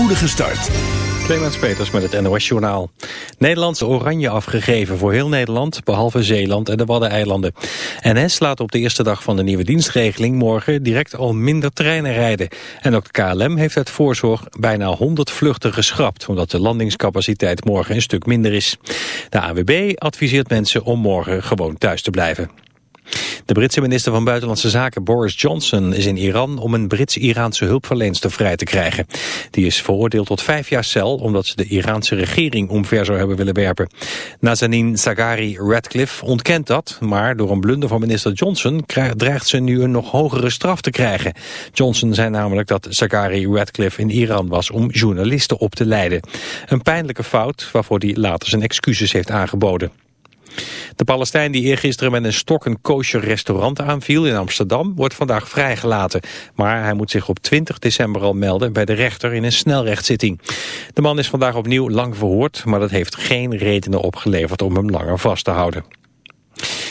spoedige start. Clemens Peters met het NOS Journaal. Nederlands oranje afgegeven voor heel Nederland, behalve Zeeland en de Waddeneilanden. NS laat op de eerste dag van de nieuwe dienstregeling morgen direct al minder treinen rijden. En ook de KLM heeft uit voorzorg bijna 100 vluchten geschrapt, omdat de landingscapaciteit morgen een stuk minder is. De AWB adviseert mensen om morgen gewoon thuis te blijven. De Britse minister van Buitenlandse Zaken Boris Johnson is in Iran om een Brits-Iraanse hulpverlenster vrij te krijgen. Die is veroordeeld tot vijf jaar cel omdat ze de Iraanse regering omver zou hebben willen werpen. Nazanin Zaghari Radcliffe ontkent dat, maar door een blunder van minister Johnson dreigt ze nu een nog hogere straf te krijgen. Johnson zei namelijk dat Zaghari Radcliffe in Iran was om journalisten op te leiden. Een pijnlijke fout waarvoor hij later zijn excuses heeft aangeboden. De Palestijn die eergisteren met een stok een kosher restaurant aanviel in Amsterdam wordt vandaag vrijgelaten. Maar hij moet zich op 20 december al melden bij de rechter in een snelrechtszitting. De man is vandaag opnieuw lang verhoord, maar dat heeft geen redenen opgeleverd om hem langer vast te houden.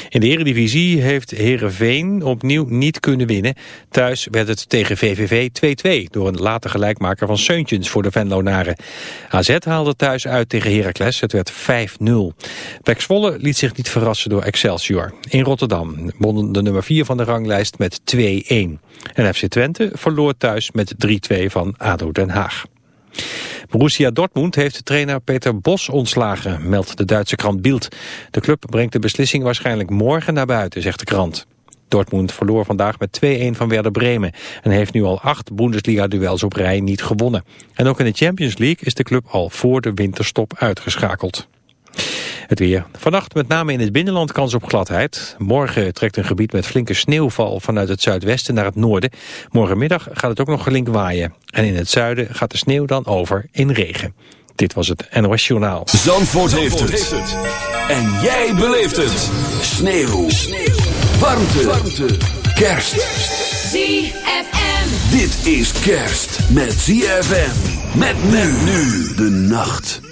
In de Eredivisie heeft Herenveen opnieuw niet kunnen winnen. Thuis werd het tegen VVV 2-2 door een late gelijkmaker van Seuntjens voor de Venlonaren. AZ haalde thuis uit tegen Heracles. Het werd 5-0. Pek Zwolle liet zich niet verrassen door Excelsior. In Rotterdam won de nummer 4 van de ranglijst met 2-1. En FC Twente verloor thuis met 3-2 van ADO Den Haag. Borussia Dortmund heeft trainer Peter Bos ontslagen, meldt de Duitse krant Bild. De club brengt de beslissing waarschijnlijk morgen naar buiten, zegt de krant. Dortmund verloor vandaag met 2-1 van Werder Bremen en heeft nu al acht Bundesliga-duels op rij niet gewonnen. En ook in de Champions League is de club al voor de winterstop uitgeschakeld. Het weer. Vannacht met name in het binnenland kans op gladheid. Morgen trekt een gebied met flinke sneeuwval vanuit het zuidwesten naar het noorden. Morgenmiddag gaat het ook nog gelink waaien. En in het zuiden gaat de sneeuw dan over in regen. Dit was het NOS Journaal. Zandvoort, heeft, het. En jij beleeft het. Sneeuw. sneeuw. Warmte. Warmte. Kerst. ZFM. Dit is kerst met ZFM. Met men nu de nacht.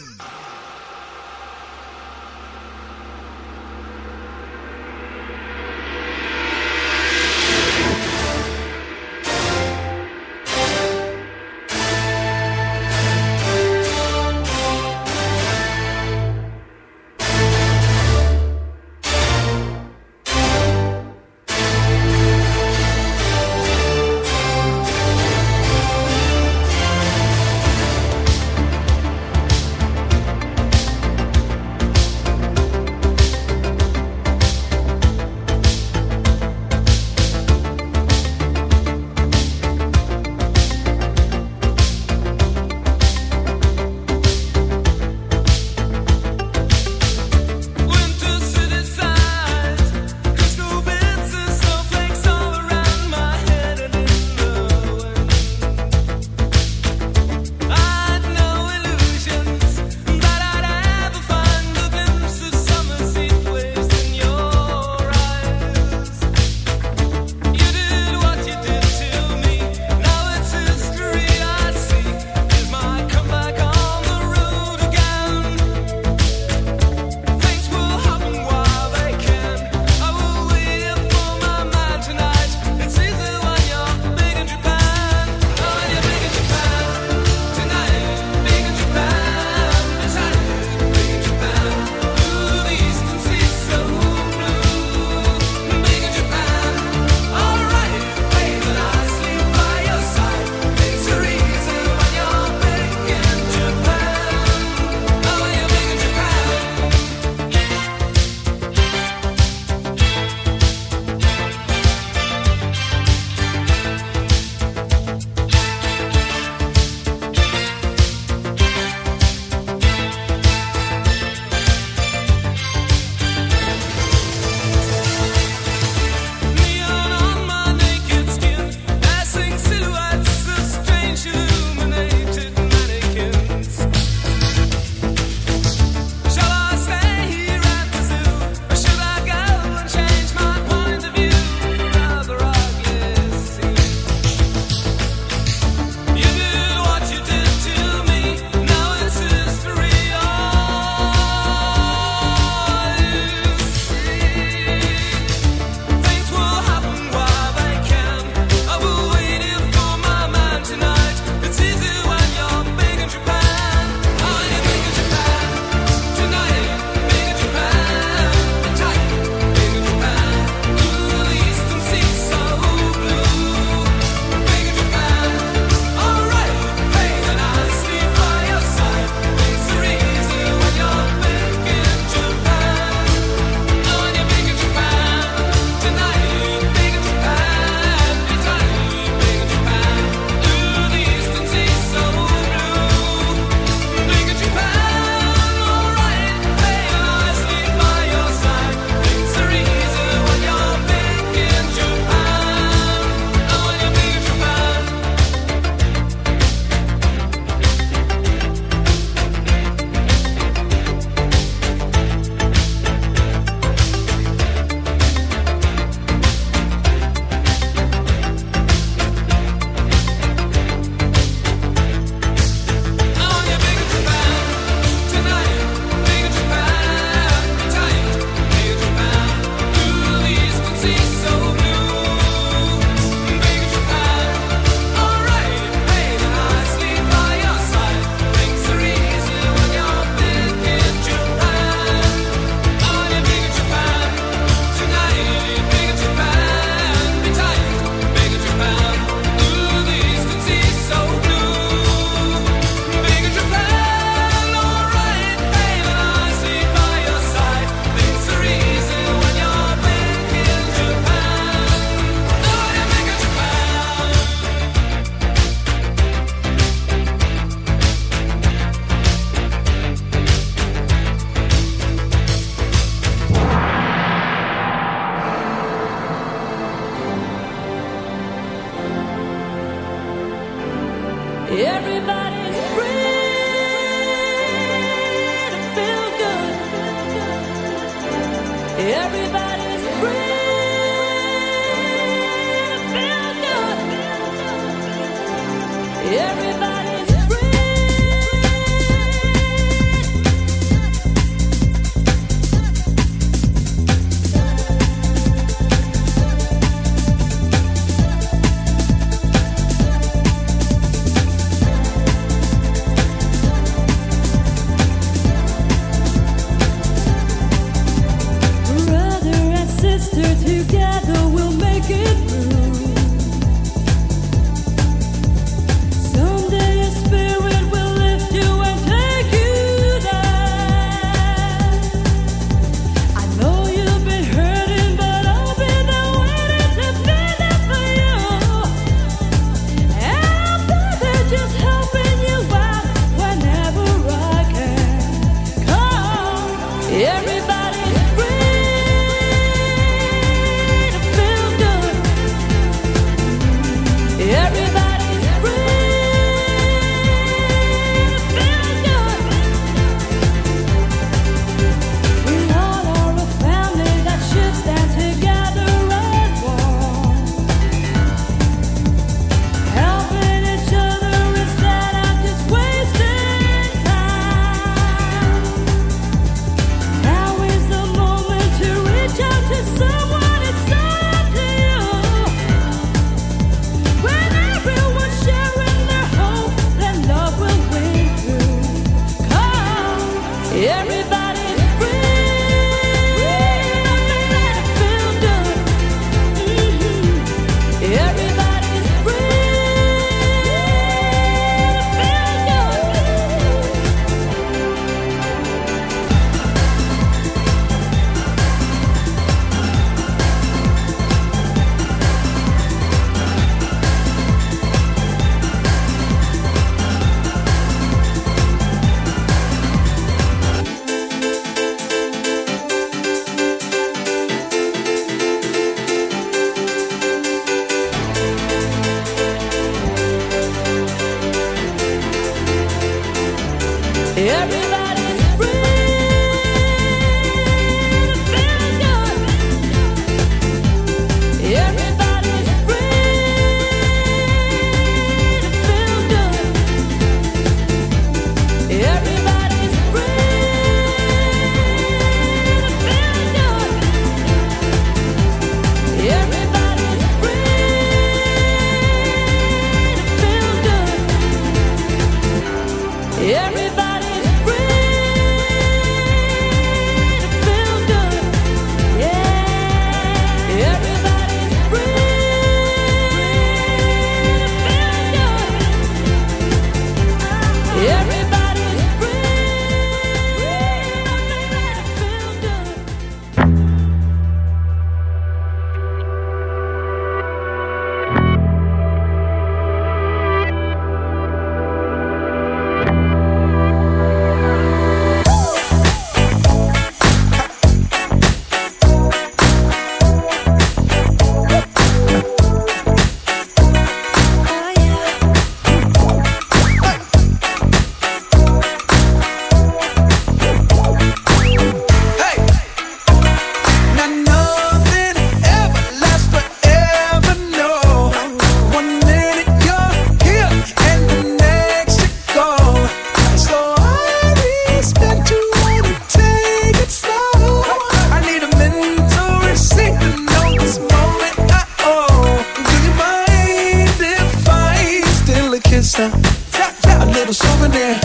a little souvenir.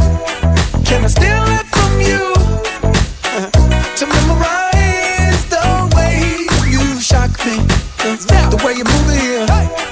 Can I steal it from you to memorize the way you shock me, the, way you move it here?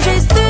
changes through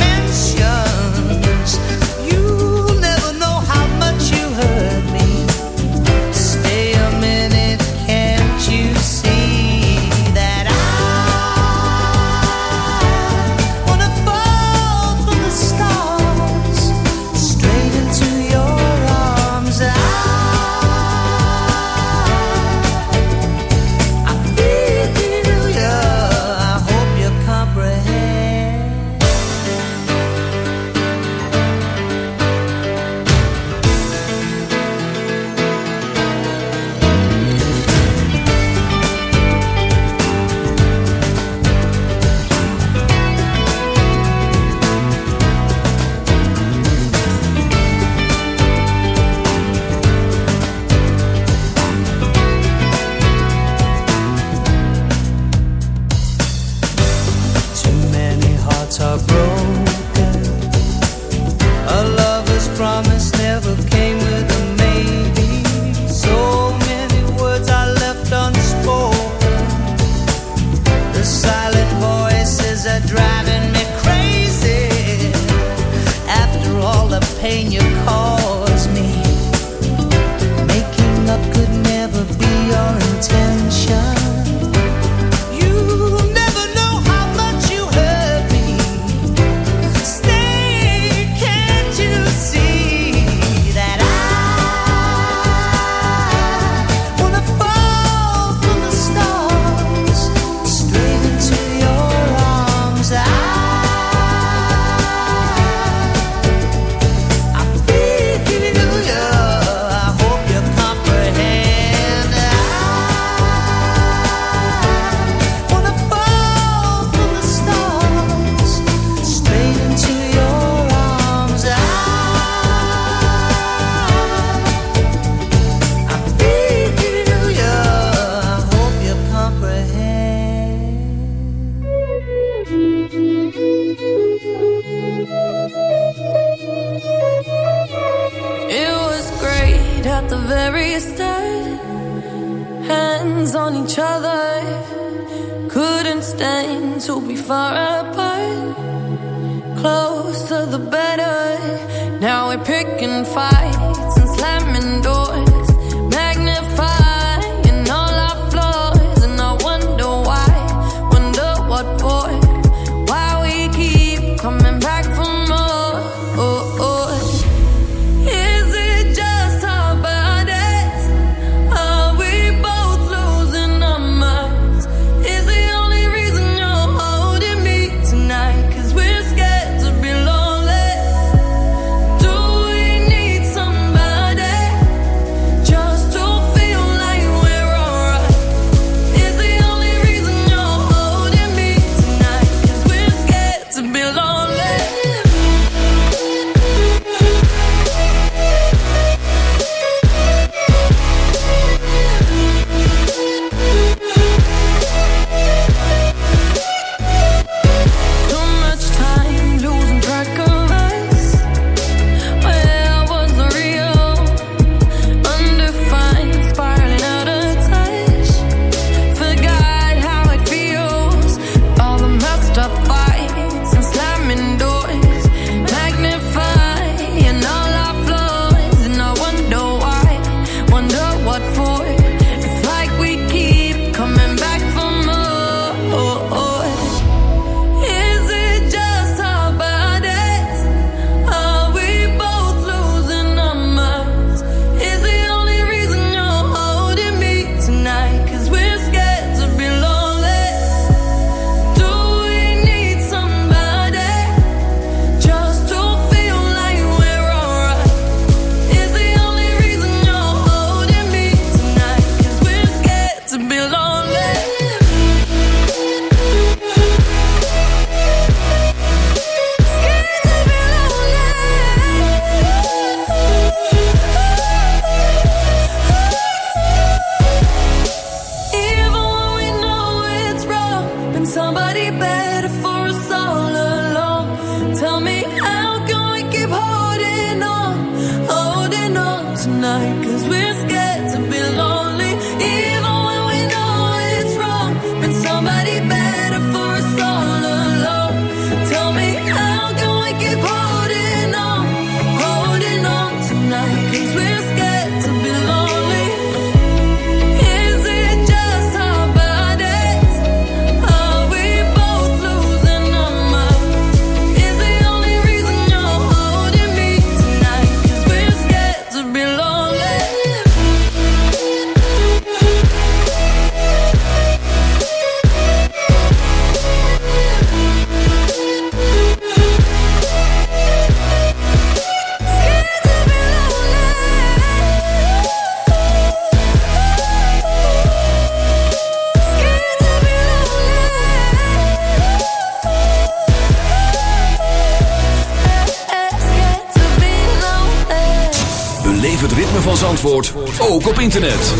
Internet.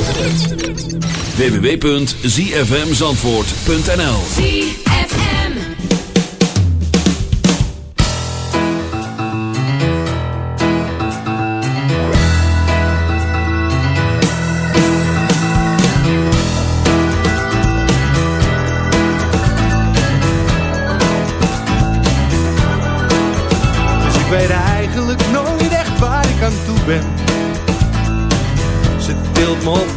www.zfmzandvoort.nl ZFM Dus ik weet eigenlijk nooit echt waar ik aan toe ben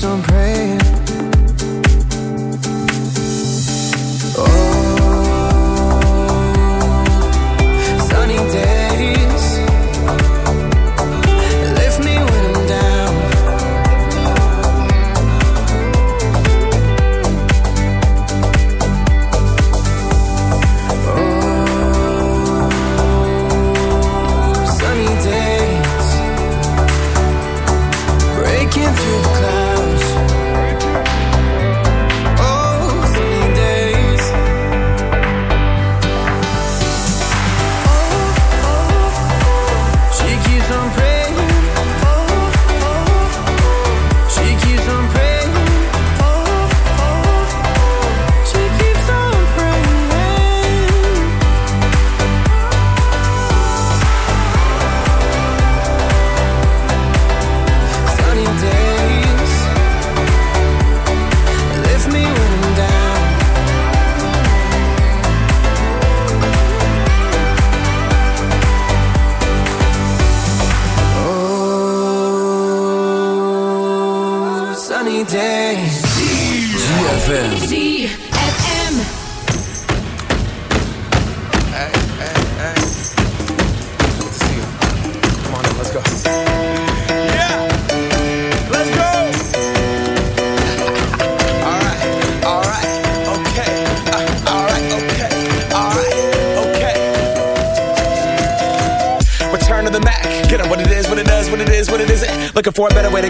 keeps on praying.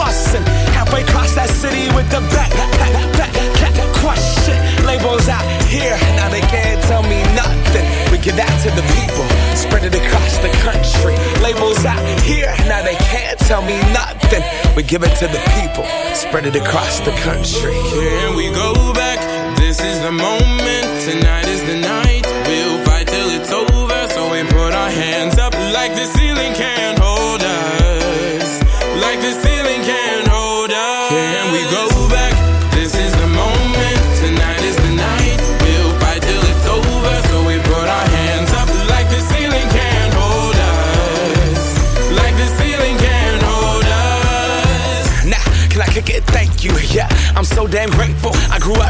busting. Halfway across that city with the back, back, back, back, shit. Labels out here, now they can't tell me nothing. We give that to the people, spread it across the country. Labels out here, now they can't tell me nothing. We give it to the people, spread it across the country. Here we go back. This is the moment. Tonight is the night. Damn grateful. I grew up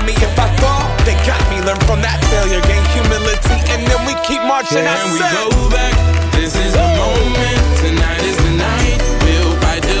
me. If I fall, they got me. Learn from that failure, gain humility, and then we keep marching. I Can we go back? This is the moment. Tonight is the night. We'll fight till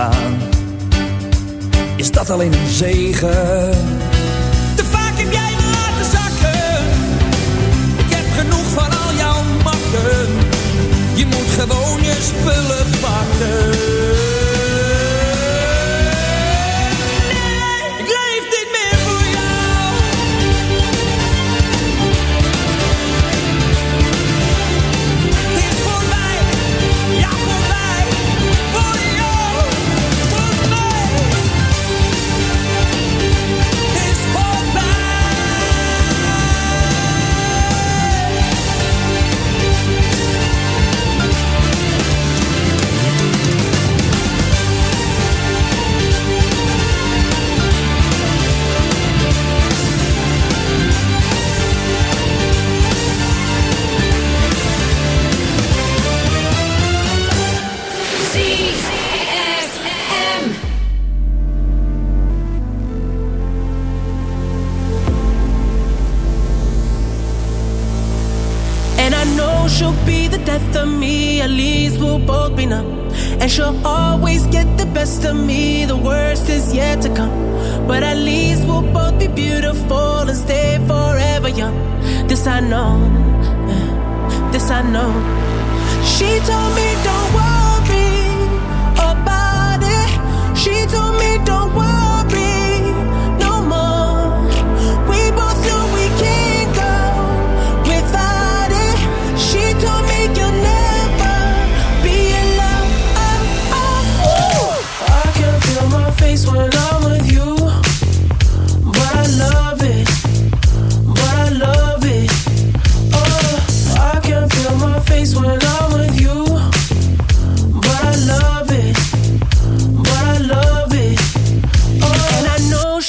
pasar.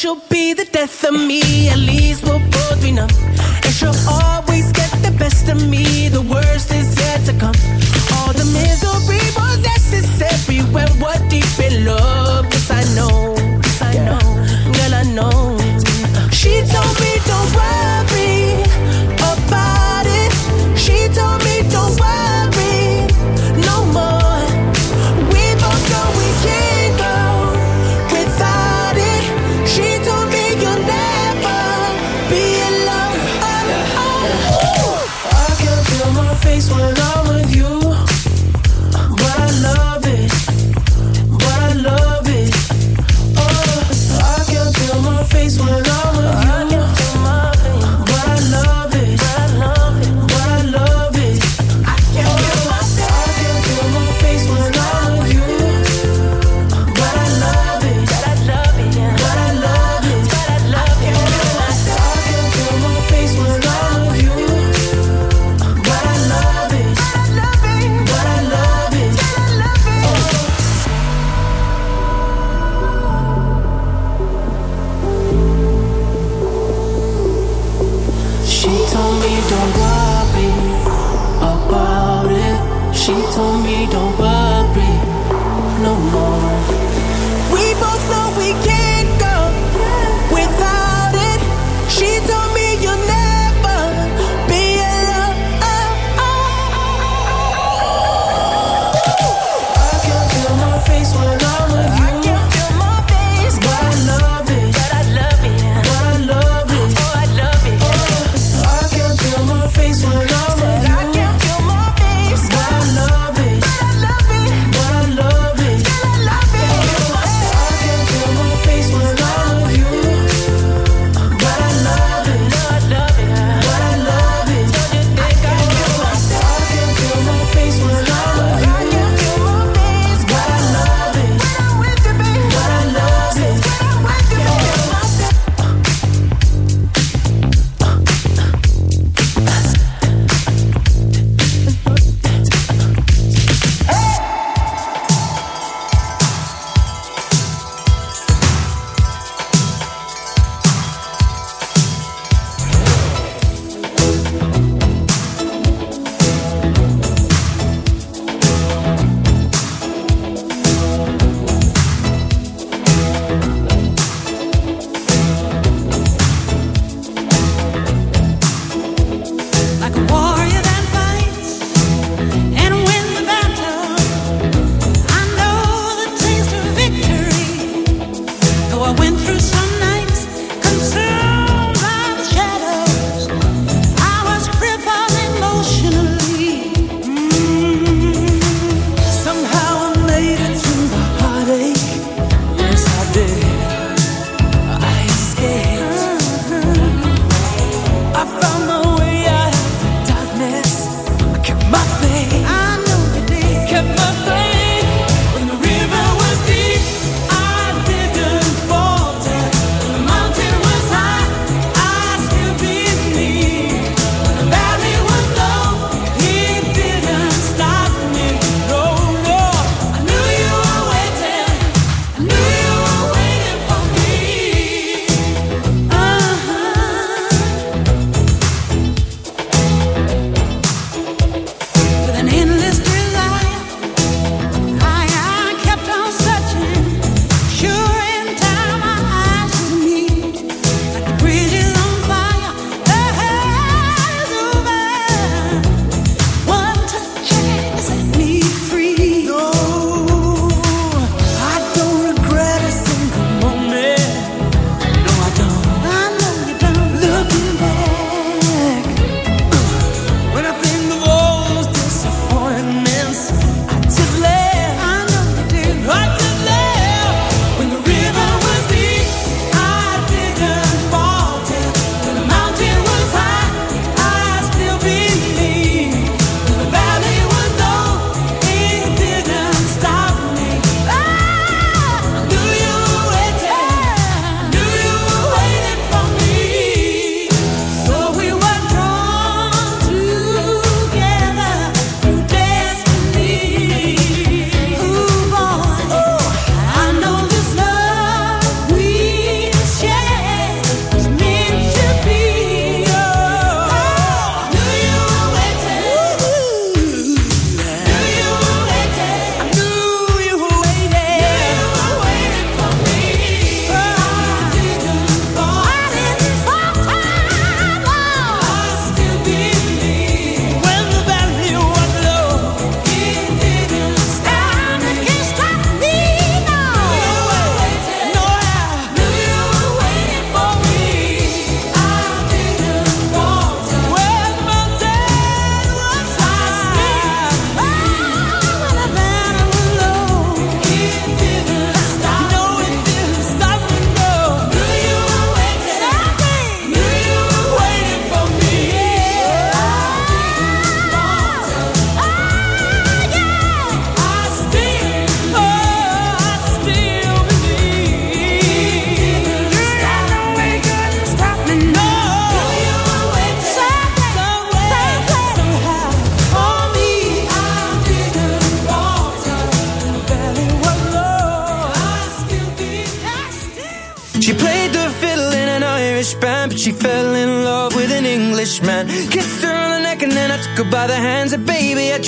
she'll be the death of me. At least we'll both be numb.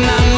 na, na.